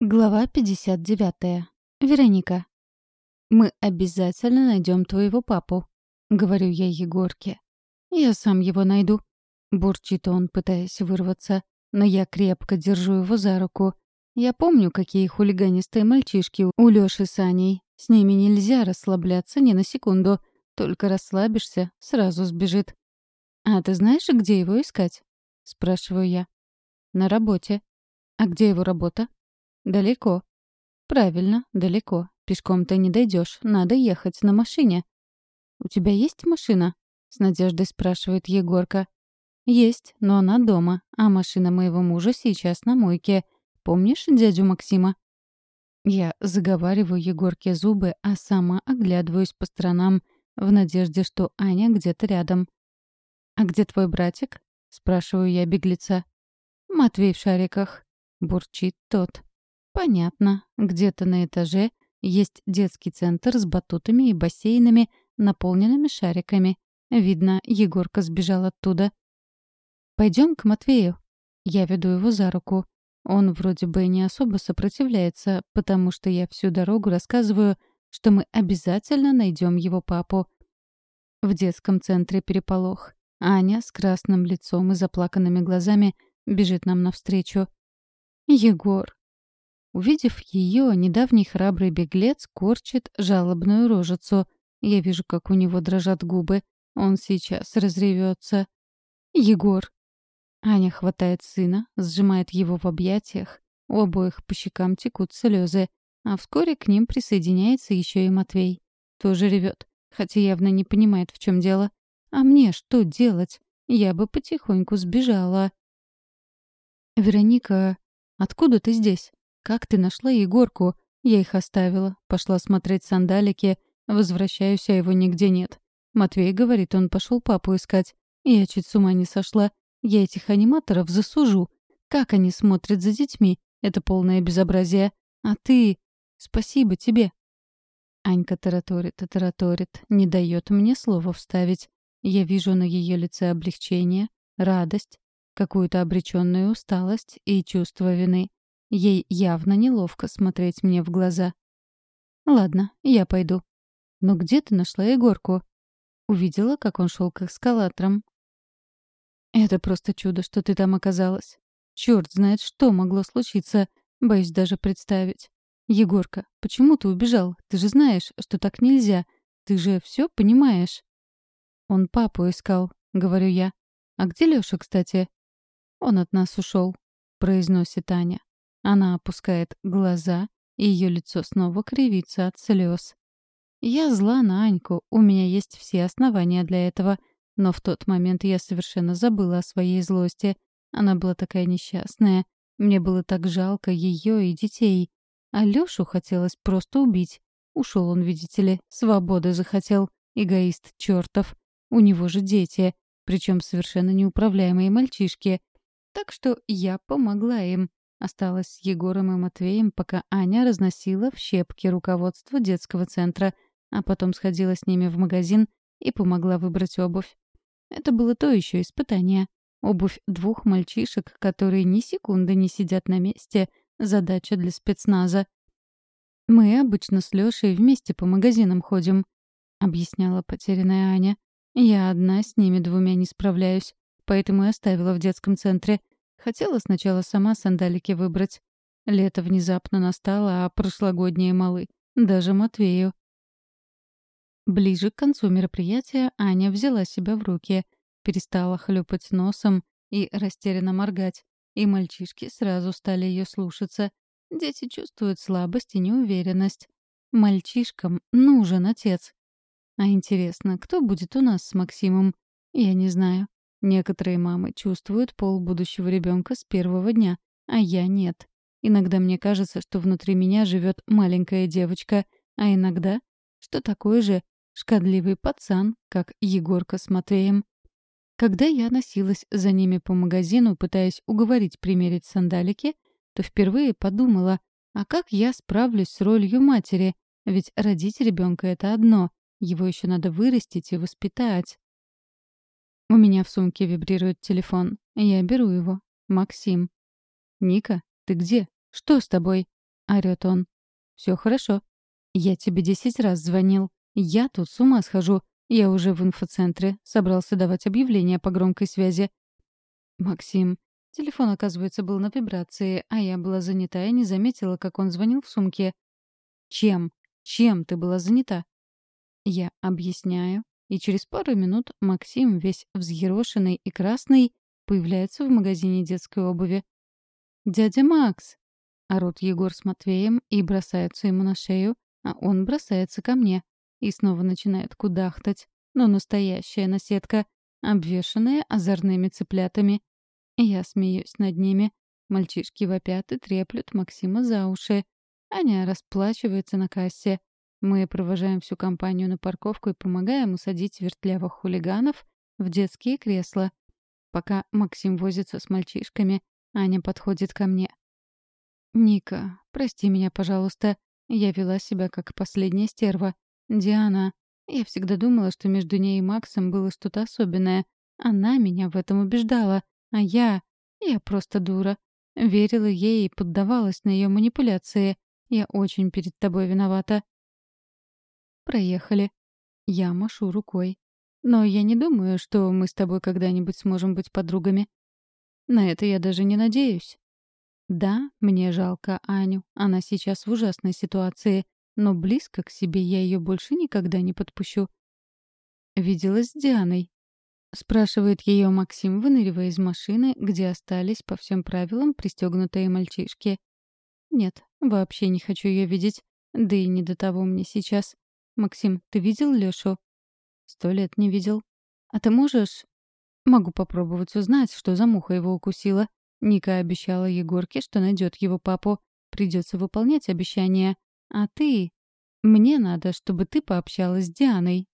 Глава 59. Вероника. «Мы обязательно найдем твоего папу», — говорю я Егорке. «Я сам его найду», — бурчит он, пытаясь вырваться, но я крепко держу его за руку. Я помню, какие хулиганистые мальчишки у Лёши с Аней. С ними нельзя расслабляться ни на секунду. Только расслабишься, сразу сбежит. «А ты знаешь, где его искать?» — спрашиваю я. «На работе». «А где его работа?» «Далеко». «Правильно, далеко. Пешком ты не дойдешь, надо ехать на машине». «У тебя есть машина?» — с надеждой спрашивает Егорка. «Есть, но она дома, а машина моего мужа сейчас на мойке. Помнишь дядю Максима?» Я заговариваю Егорке зубы, а сама оглядываюсь по сторонам в надежде, что Аня где-то рядом. «А где твой братик?» — спрашиваю я беглеца. «Матвей в шариках», — бурчит тот. Понятно. Где-то на этаже есть детский центр с батутами и бассейнами, наполненными шариками. Видно, Егорка сбежал оттуда. Пойдем к Матвею. Я веду его за руку. Он вроде бы не особо сопротивляется, потому что я всю дорогу рассказываю, что мы обязательно найдем его папу. В детском центре переполох. Аня с красным лицом и заплаканными глазами бежит нам навстречу. «Егор, Увидев ее, недавний храбрый беглец корчит жалобную рожицу. Я вижу, как у него дрожат губы. Он сейчас разревется. «Егор!» Аня хватает сына, сжимает его в объятиях. У обоих по щекам текут слезы. А вскоре к ним присоединяется еще и Матвей. Тоже ревет, хотя явно не понимает, в чем дело. А мне что делать? Я бы потихоньку сбежала. «Вероника, откуда ты здесь?» «Как ты нашла Егорку?» Я их оставила. Пошла смотреть сандалики. Возвращаюсь, а его нигде нет. Матвей говорит, он пошел папу искать. Я чуть с ума не сошла. Я этих аниматоров засужу. Как они смотрят за детьми? Это полное безобразие. А ты... Спасибо тебе. Анька тараторит и тараторит, не дает мне слова вставить. Я вижу на ее лице облегчение, радость, какую-то обреченную усталость и чувство вины. Ей явно неловко смотреть мне в глаза. «Ладно, я пойду». «Но где ты нашла Егорку?» Увидела, как он шел к эскалаторам. «Это просто чудо, что ты там оказалась. Черт знает, что могло случиться. Боюсь даже представить. Егорка, почему ты убежал? Ты же знаешь, что так нельзя. Ты же все понимаешь». «Он папу искал», — говорю я. «А где Лёша, кстати?» «Он от нас ушел», — произносит Аня. Она опускает глаза, и ее лицо снова кривится от слез. Я зла на Аньку, у меня есть все основания для этого, но в тот момент я совершенно забыла о своей злости. Она была такая несчастная. Мне было так жалко ее и детей. А Лёшу хотелось просто убить. Ушел он, видите ли, свободы захотел. Эгоист чертов. У него же дети, причем совершенно неуправляемые мальчишки. Так что я помогла им. Осталась с Егором и Матвеем, пока Аня разносила в щепки руководство детского центра, а потом сходила с ними в магазин и помогла выбрать обувь. Это было то еще испытание. Обувь двух мальчишек, которые ни секунды не сидят на месте, задача для спецназа. «Мы обычно с Лешей вместе по магазинам ходим», — объясняла потерянная Аня. «Я одна с ними двумя не справляюсь, поэтому и оставила в детском центре. Хотела сначала сама сандалики выбрать. Лето внезапно настало, а прошлогодние малы. Даже Матвею. Ближе к концу мероприятия Аня взяла себя в руки, перестала хлюпать носом и растерянно моргать, и мальчишки сразу стали ее слушаться. Дети чувствуют слабость и неуверенность. Мальчишкам нужен отец. А интересно, кто будет у нас с Максимом? Я не знаю. Некоторые мамы чувствуют пол будущего ребенка с первого дня, а я нет. Иногда мне кажется, что внутри меня живет маленькая девочка, а иногда, что такой же шкодливый пацан, как Егорка с Матвеем. Когда я носилась за ними по магазину, пытаясь уговорить примерить сандалики, то впервые подумала, а как я справлюсь с ролью матери? Ведь родить ребенка это одно, его еще надо вырастить и воспитать. У меня в сумке вибрирует телефон. Я беру его. Максим. «Ника, ты где? Что с тобой?» — орёт он. Все хорошо. Я тебе десять раз звонил. Я тут с ума схожу. Я уже в инфоцентре. Собрался давать объявление по громкой связи. Максим. Телефон, оказывается, был на вибрации, а я была занята и не заметила, как он звонил в сумке. Чем? Чем ты была занята? Я объясняю. И через пару минут Максим, весь взъерошенный и красный, появляется в магазине детской обуви. «Дядя Макс!» — орут Егор с Матвеем и бросаются ему на шею, а он бросается ко мне и снова начинает кудахтать. Но настоящая наседка, обвешанная озорными цыплятами. Я смеюсь над ними. Мальчишки вопят и треплют Максима за уши. Аня расплачивается на кассе. Мы провожаем всю компанию на парковку и помогаем усадить вертлявых хулиганов в детские кресла. Пока Максим возится с мальчишками, Аня подходит ко мне. «Ника, прости меня, пожалуйста. Я вела себя как последняя стерва. Диана, я всегда думала, что между ней и Максом было что-то особенное. Она меня в этом убеждала. А я... Я просто дура. Верила ей и поддавалась на ее манипуляции. Я очень перед тобой виновата. Проехали. Я машу рукой. Но я не думаю, что мы с тобой когда-нибудь сможем быть подругами. На это я даже не надеюсь. Да, мне жалко Аню, она сейчас в ужасной ситуации, но близко к себе я ее больше никогда не подпущу. Виделась с Дианой. Спрашивает ее Максим, выныривая из машины, где остались по всем правилам пристегнутые мальчишки. Нет, вообще не хочу ее видеть. Да и не до того мне сейчас. Максим, ты видел Лешу? Сто лет не видел. А ты можешь... Могу попробовать узнать, что за муха его укусила. Ника обещала Егорке, что найдет его папу. Придется выполнять обещание. А ты... Мне надо, чтобы ты пообщалась с Дианой.